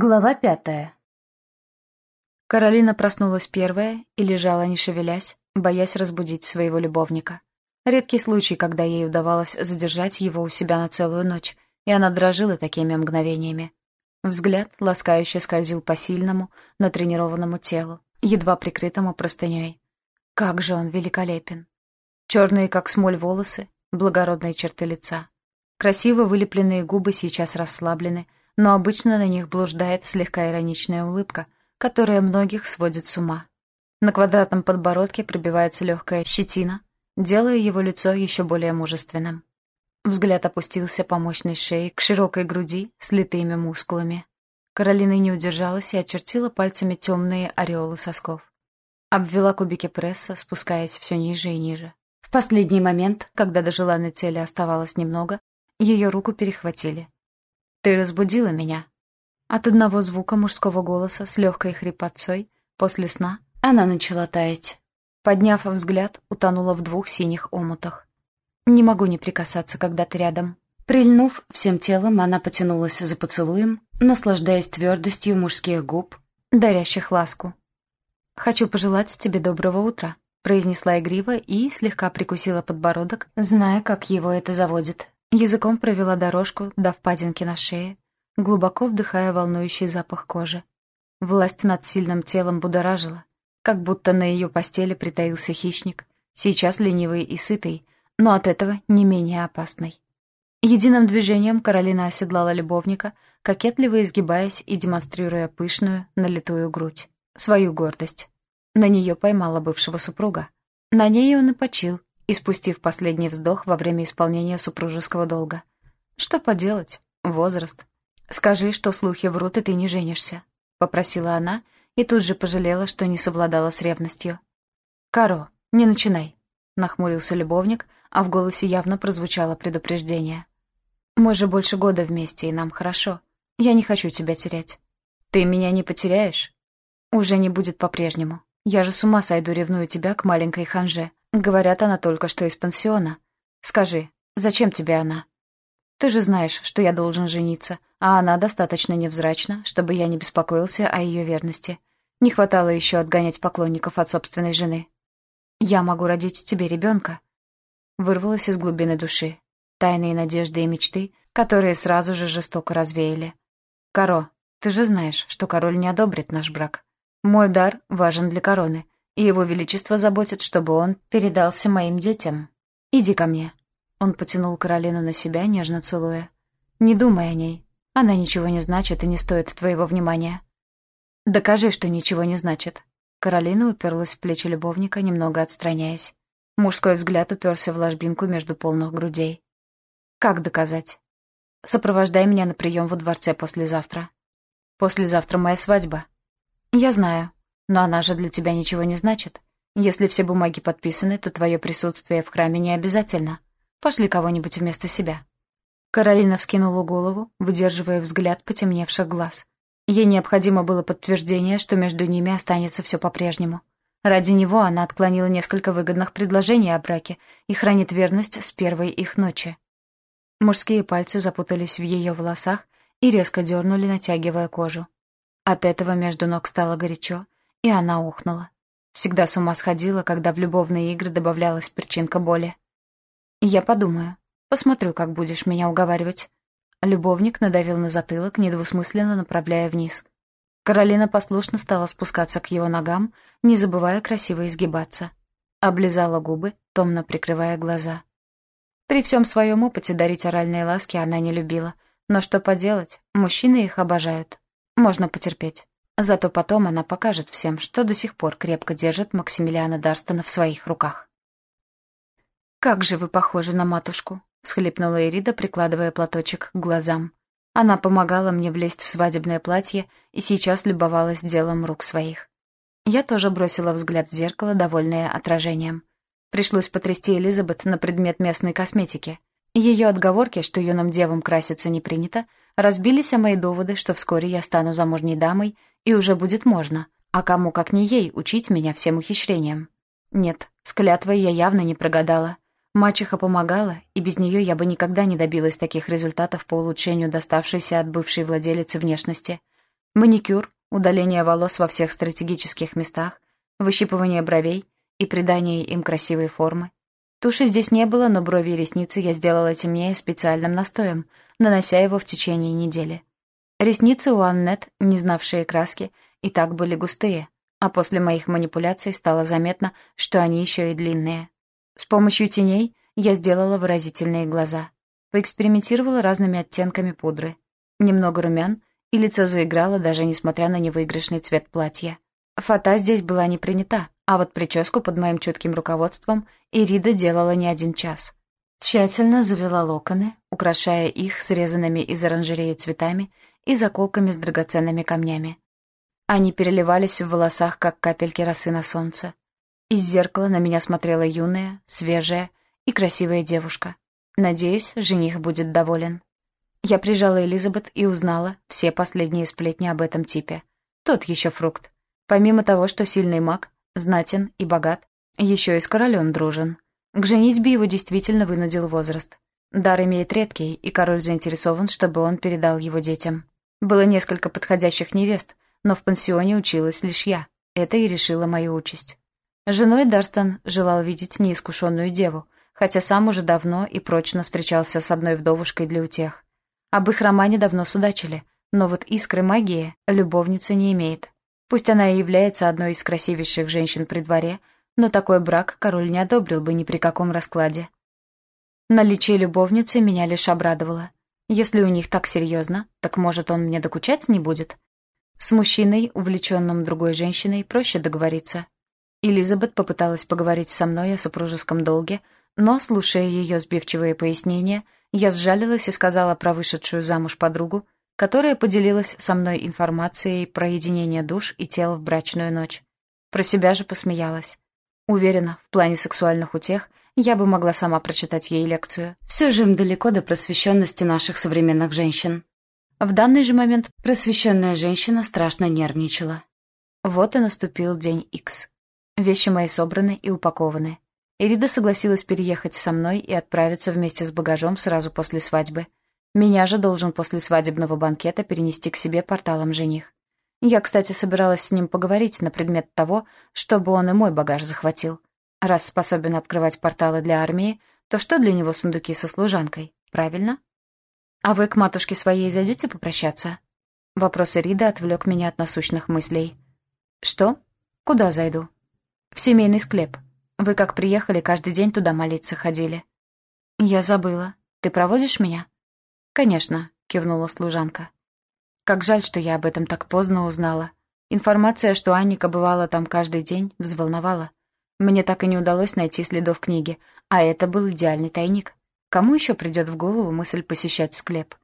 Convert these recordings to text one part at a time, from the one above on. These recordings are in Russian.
Глава пятая. Каролина проснулась первая и лежала, не шевелясь, боясь разбудить своего любовника. Редкий случай, когда ей удавалось задержать его у себя на целую ночь, и она дрожила такими мгновениями. Взгляд ласкающе скользил по сильному, натренированному телу, едва прикрытому простыней. Как же он великолепен! Черные, как смоль, волосы, благородные черты лица. Красиво вылепленные губы сейчас расслаблены — но обычно на них блуждает слегка ироничная улыбка, которая многих сводит с ума. На квадратном подбородке пробивается легкая щетина, делая его лицо еще более мужественным. Взгляд опустился по мощной шее к широкой груди с литыми мускулами. Каролина не удержалась и очертила пальцами темные ореолы сосков. Обвела кубики пресса, спускаясь все ниже и ниже. В последний момент, когда до желанной цели оставалось немного, ее руку перехватили — «Ты разбудила меня». От одного звука мужского голоса с легкой хрипотцой после сна она начала таять. Подняв взгляд, утонула в двух синих омутах. «Не могу не прикасаться, когда ты рядом». Прильнув всем телом, она потянулась за поцелуем, наслаждаясь твердостью мужских губ, дарящих ласку. «Хочу пожелать тебе доброго утра», — произнесла игриво и слегка прикусила подбородок, зная, как его это заводит. Языком провела дорожку до впадинки на шее, глубоко вдыхая волнующий запах кожи. Власть над сильным телом будоражила, как будто на ее постели притаился хищник, сейчас ленивый и сытый, но от этого не менее опасный. Единым движением Каролина оседлала любовника, кокетливо изгибаясь и демонстрируя пышную, налитую грудь, свою гордость. На нее поймала бывшего супруга. На ней он и почил, испустив последний вздох во время исполнения супружеского долга. «Что поделать? Возраст. Скажи, что слухи врут, и ты не женишься», — попросила она и тут же пожалела, что не совладала с ревностью. «Каро, не начинай», — нахмурился любовник, а в голосе явно прозвучало предупреждение. «Мы же больше года вместе, и нам хорошо. Я не хочу тебя терять. Ты меня не потеряешь? Уже не будет по-прежнему. Я же с ума сойду, ревную тебя к маленькой ханже. Говорят, она только что из пансиона. Скажи, зачем тебе она? Ты же знаешь, что я должен жениться, а она достаточно невзрачна, чтобы я не беспокоился о ее верности. Не хватало еще отгонять поклонников от собственной жены. Я могу родить тебе ребенка. Вырвалась из глубины души. Тайные надежды и мечты, которые сразу же жестоко развеяли. Каро, ты же знаешь, что король не одобрит наш брак. Мой дар важен для короны, и его величество заботит, чтобы он передался моим детям. Иди ко мне». Он потянул Каролину на себя, нежно целуя. «Не думай о ней. Она ничего не значит и не стоит твоего внимания». «Докажи, что ничего не значит». Каролина уперлась в плечи любовника, немного отстраняясь. Мужской взгляд уперся в ложбинку между полных грудей. «Как доказать?» «Сопровождай меня на прием во дворце послезавтра». «Послезавтра моя свадьба». «Я знаю», но она же для тебя ничего не значит. Если все бумаги подписаны, то твое присутствие в храме не обязательно. Пошли кого-нибудь вместо себя». Каролина вскинула голову, выдерживая взгляд потемневших глаз. Ей необходимо было подтверждение, что между ними останется все по-прежнему. Ради него она отклонила несколько выгодных предложений о браке и хранит верность с первой их ночи. Мужские пальцы запутались в ее волосах и резко дернули, натягивая кожу. От этого между ног стало горячо, и она ухнула. Всегда с ума сходила, когда в любовные игры добавлялась причинка боли. «Я подумаю. Посмотрю, как будешь меня уговаривать». Любовник надавил на затылок, недвусмысленно направляя вниз. Каролина послушно стала спускаться к его ногам, не забывая красиво изгибаться. Облизала губы, томно прикрывая глаза. При всем своем опыте дарить оральные ласки она не любила. Но что поделать, мужчины их обожают. Можно потерпеть. Зато потом она покажет всем, что до сих пор крепко держит Максимилиана Дарстона в своих руках. «Как же вы похожи на матушку», — схлипнула Ирида, прикладывая платочек к глазам. Она помогала мне влезть в свадебное платье и сейчас любовалась делом рук своих. Я тоже бросила взгляд в зеркало, довольная отражением. Пришлось потрясти Элизабет на предмет местной косметики. Ее отговорки, что юным девам краситься не принято, разбились о мои доводы, что вскоре я стану замужней дамой, и уже будет можно. А кому, как не ей, учить меня всем ухищрениям? Нет, с клятвой я явно не прогадала. Мачеха помогала, и без нее я бы никогда не добилась таких результатов по улучшению доставшейся от бывшей владелицы внешности. Маникюр, удаление волос во всех стратегических местах, выщипывание бровей и придание им красивой формы. Туши здесь не было, но брови и ресницы я сделала темнее специальным настоем, нанося его в течение недели. Ресницы у Аннет, не знавшие краски, и так были густые, а после моих манипуляций стало заметно, что они еще и длинные. С помощью теней я сделала выразительные глаза. Поэкспериментировала разными оттенками пудры. Немного румян, и лицо заиграло, даже несмотря на невыигрышный цвет платья. Фата здесь была не принята, а вот прическу под моим чутким руководством Ирида делала не один час. Тщательно завела локоны, украшая их срезанными из оранжереи цветами и заколками с драгоценными камнями. Они переливались в волосах, как капельки росы на солнце. Из зеркала на меня смотрела юная, свежая и красивая девушка. Надеюсь, жених будет доволен. Я прижала Элизабет и узнала все последние сплетни об этом типе. Тот еще фрукт. Помимо того, что сильный маг, знатен и богат, еще и с королем дружен. К женитьбе его действительно вынудил возраст. Дар имеет редкий, и король заинтересован, чтобы он передал его детям. Было несколько подходящих невест, но в пансионе училась лишь я. Это и решила мою участь. Женой Дарстон желал видеть неискушенную деву, хотя сам уже давно и прочно встречался с одной вдовушкой для утех. Об их романе давно судачили, но вот искры магии любовница не имеет. Пусть она и является одной из красивейших женщин при дворе, но такой брак король не одобрил бы ни при каком раскладе. Наличие любовницы меня лишь обрадовало. Если у них так серьезно, так может он мне докучать не будет? С мужчиной, увлеченным другой женщиной, проще договориться. Элизабет попыталась поговорить со мной о супружеском долге, но, слушая ее сбивчивые пояснения, я сжалилась и сказала про вышедшую замуж подругу, которая поделилась со мной информацией про единение душ и тел в брачную ночь. Про себя же посмеялась. Уверена, в плане сексуальных утех я бы могла сама прочитать ей лекцию. Все же им далеко до просвещенности наших современных женщин. В данный же момент просвещенная женщина страшно нервничала. Вот и наступил день Икс. Вещи мои собраны и упакованы. Ирида согласилась переехать со мной и отправиться вместе с багажом сразу после свадьбы. Меня же должен после свадебного банкета перенести к себе порталом жених. Я, кстати, собиралась с ним поговорить на предмет того, чтобы он и мой багаж захватил. Раз способен открывать порталы для армии, то что для него сундуки со служанкой, правильно? «А вы к матушке своей зайдете попрощаться?» Вопрос Ирида отвлек меня от насущных мыслей. «Что? Куда зайду?» «В семейный склеп. Вы как приехали, каждый день туда молиться ходили». «Я забыла. Ты проводишь меня?» «Конечно», — кивнула служанка. «Как жаль, что я об этом так поздно узнала. Информация, что Анника бывала там каждый день, взволновала. Мне так и не удалось найти следов книги, а это был идеальный тайник. Кому еще придет в голову мысль посещать склеп?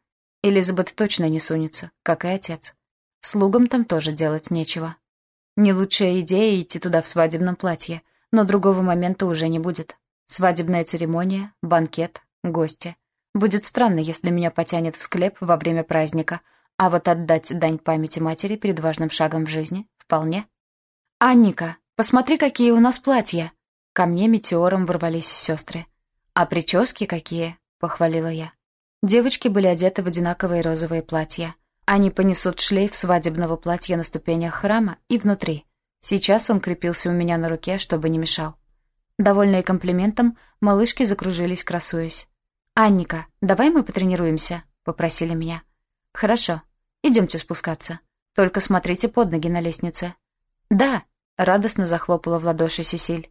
Элизабет точно не сунется, как и отец. Слугам там тоже делать нечего. Не лучшая идея идти туда в свадебном платье, но другого момента уже не будет. Свадебная церемония, банкет, гости. Будет странно, если меня потянет в склеп во время праздника, а вот отдать дань памяти матери перед важным шагом в жизни — вполне. «Анника, посмотри, какие у нас платья!» Ко мне метеором ворвались сестры. «А прически какие?» — похвалила я. Девочки были одеты в одинаковые розовые платья. Они понесут шлейф свадебного платья на ступенях храма и внутри. Сейчас он крепился у меня на руке, чтобы не мешал. Довольные комплиментом, малышки закружились, красуясь. «Анника, давай мы потренируемся», — попросили меня. «Хорошо, идемте спускаться. Только смотрите под ноги на лестнице». «Да», — радостно захлопала в ладоши Сесиль.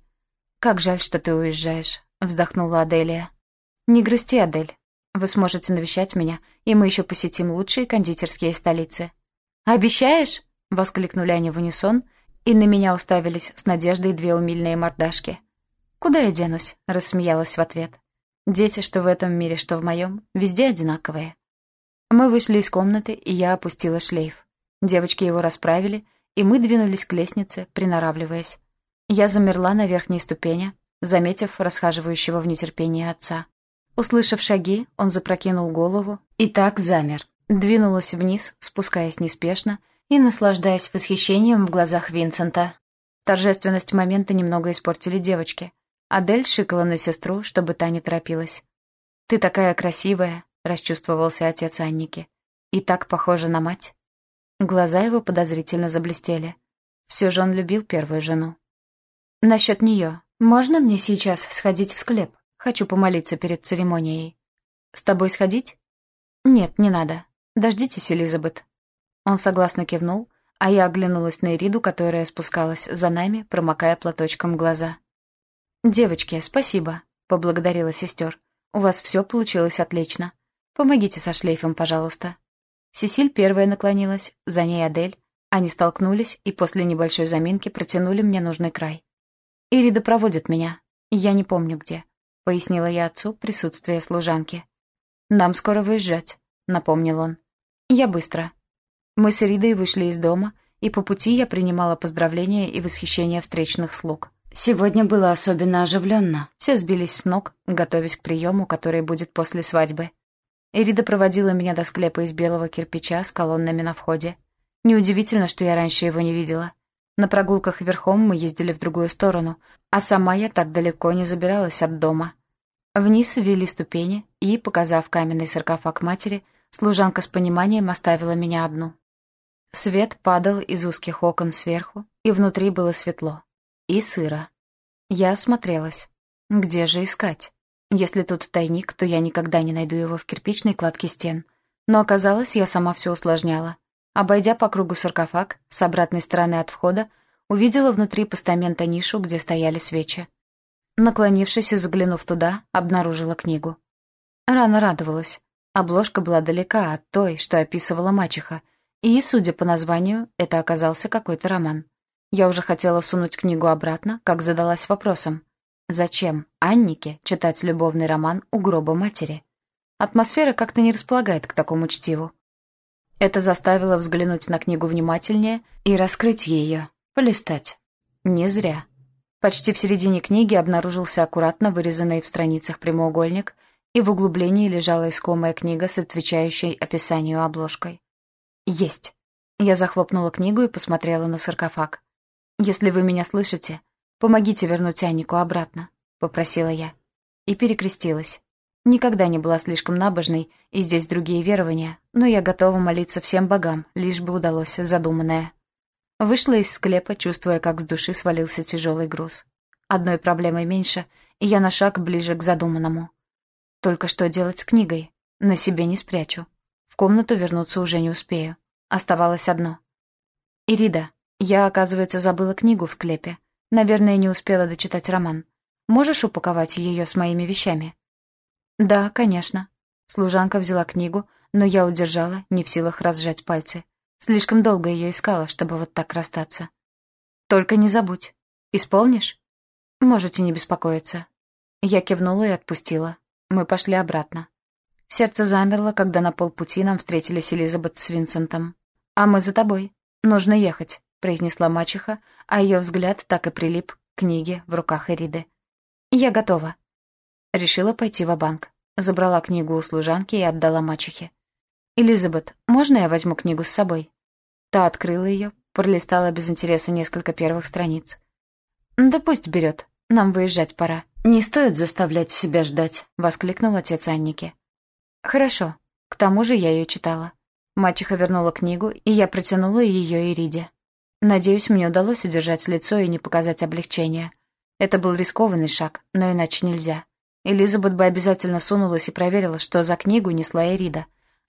«Как жаль, что ты уезжаешь вздохнула Аделия. «Не грусти, Адель. Вы сможете навещать меня, и мы еще посетим лучшие кондитерские столицы». «Обещаешь?» — воскликнули они в унисон, и на меня уставились с надеждой две умильные мордашки. «Куда я денусь?» — рассмеялась в ответ. «Дети, что в этом мире, что в моем, везде одинаковые». Мы вышли из комнаты, и я опустила шлейф. Девочки его расправили, и мы двинулись к лестнице, приноравливаясь. Я замерла на верхней ступени, заметив расхаживающего в нетерпении отца. Услышав шаги, он запрокинул голову и так замер. Двинулась вниз, спускаясь неспешно и наслаждаясь восхищением в глазах Винсента. Торжественность момента немного испортили девочки. Адель шикала на сестру, чтобы та не торопилась. «Ты такая красивая», — расчувствовался отец Анники. «И так похожа на мать». Глаза его подозрительно заблестели. Все же он любил первую жену. «Насчет нее. Можно мне сейчас сходить в склеп? Хочу помолиться перед церемонией». «С тобой сходить?» «Нет, не надо. Дождитесь, Элизабет». Он согласно кивнул, а я оглянулась на Ириду, которая спускалась за нами, промокая платочком глаза. «Девочки, спасибо», — поблагодарила сестер. «У вас все получилось отлично. Помогите со шлейфом, пожалуйста». Сесиль первая наклонилась, за ней Адель. Они столкнулись и после небольшой заминки протянули мне нужный край. «Ирида проводит меня. Я не помню где», — пояснила я отцу присутствие служанки. «Нам скоро выезжать», — напомнил он. «Я быстро». Мы с Иридой вышли из дома, и по пути я принимала поздравления и восхищение встречных слуг. Сегодня было особенно оживленно. Все сбились с ног, готовясь к приему, который будет после свадьбы. Эрида проводила меня до склепа из белого кирпича с колоннами на входе. Неудивительно, что я раньше его не видела. На прогулках верхом мы ездили в другую сторону, а сама я так далеко не забиралась от дома. Вниз ввели ступени, и, показав каменный саркофаг матери, служанка с пониманием оставила меня одну. Свет падал из узких окон сверху, и внутри было светло. И сыро. Я осмотрелась. Где же искать? Если тут тайник, то я никогда не найду его в кирпичной кладке стен. Но оказалось, я сама все усложняла. Обойдя по кругу саркофаг, с обратной стороны от входа, увидела внутри постамента нишу, где стояли свечи. Наклонившись и заглянув туда, обнаружила книгу. Рано радовалась. Обложка была далека от той, что описывала мачеха, и, судя по названию, это оказался какой-то роман. Я уже хотела сунуть книгу обратно, как задалась вопросом. Зачем Аннике читать любовный роман у гроба матери? Атмосфера как-то не располагает к такому чтиву. Это заставило взглянуть на книгу внимательнее и раскрыть ее, полистать. Не зря. Почти в середине книги обнаружился аккуратно вырезанный в страницах прямоугольник, и в углублении лежала искомая книга с отвечающей описанию обложкой. «Есть!» Я захлопнула книгу и посмотрела на саркофаг. «Если вы меня слышите, «Помогите вернуть Аннику обратно», — попросила я. И перекрестилась. Никогда не была слишком набожной, и здесь другие верования, но я готова молиться всем богам, лишь бы удалось задуманное. Вышла из склепа, чувствуя, как с души свалился тяжелый груз. Одной проблемой меньше, и я на шаг ближе к задуманному. Только что делать с книгой? На себе не спрячу. В комнату вернуться уже не успею. Оставалось одно. «Ирида, я, оказывается, забыла книгу в склепе. Наверное, не успела дочитать роман. Можешь упаковать ее с моими вещами?» «Да, конечно». Служанка взяла книгу, но я удержала, не в силах разжать пальцы. Слишком долго ее искала, чтобы вот так расстаться. «Только не забудь. Исполнишь?» «Можете не беспокоиться». Я кивнула и отпустила. Мы пошли обратно. Сердце замерло, когда на полпути нам встретились Элизабет с Винсентом. «А мы за тобой. Нужно ехать» произнесла мачеха, а ее взгляд так и прилип к книге в руках Эриды. «Я готова». Решила пойти в банк Забрала книгу у служанки и отдала мачехе. «Элизабет, можно я возьму книгу с собой?» Та открыла ее, пролистала без интереса несколько первых страниц. «Да пусть берет. Нам выезжать пора. Не стоит заставлять себя ждать», — воскликнул отец Анники. «Хорошо. К тому же я ее читала». Мачеха вернула книгу, и я протянула ее Ириде. Надеюсь, мне удалось удержать лицо и не показать облегчения. Это был рискованный шаг, но иначе нельзя. Элизабет бы обязательно сунулась и проверила, что за книгу несла Эрида.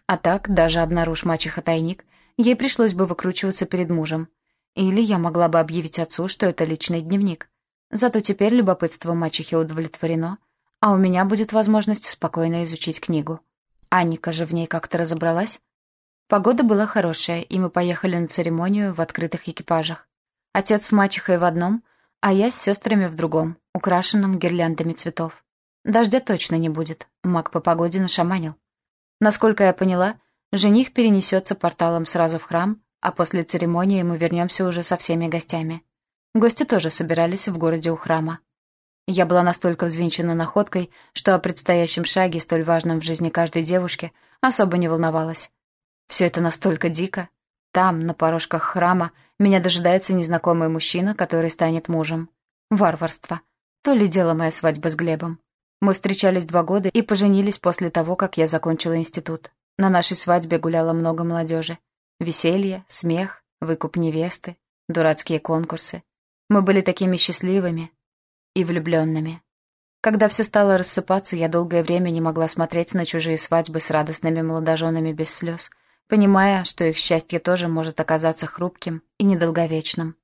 А так, даже обнаружь мачеха тайник, ей пришлось бы выкручиваться перед мужем. Или я могла бы объявить отцу, что это личный дневник. Зато теперь любопытство мачехи удовлетворено, а у меня будет возможность спокойно изучить книгу. Анника же в ней как-то разобралась. Погода была хорошая, и мы поехали на церемонию в открытых экипажах. Отец с мачехой в одном, а я с сестрами в другом, украшенном гирляндами цветов. Дождя точно не будет, маг по погоде нашаманил. Насколько я поняла, жених перенесется порталом сразу в храм, а после церемонии мы вернемся уже со всеми гостями. Гости тоже собирались в городе у храма. Я была настолько взвинчена находкой, что о предстоящем шаге, столь важном в жизни каждой девушки, особо не волновалась. Все это настолько дико. Там, на порожках храма, меня дожидается незнакомый мужчина, который станет мужем. Варварство. То ли дело моя свадьба с Глебом. Мы встречались два года и поженились после того, как я закончила институт. На нашей свадьбе гуляло много молодежи. Веселье, смех, выкуп невесты, дурацкие конкурсы. Мы были такими счастливыми и влюбленными. Когда все стало рассыпаться, я долгое время не могла смотреть на чужие свадьбы с радостными молодоженами без слез — понимая, что их счастье тоже может оказаться хрупким и недолговечным.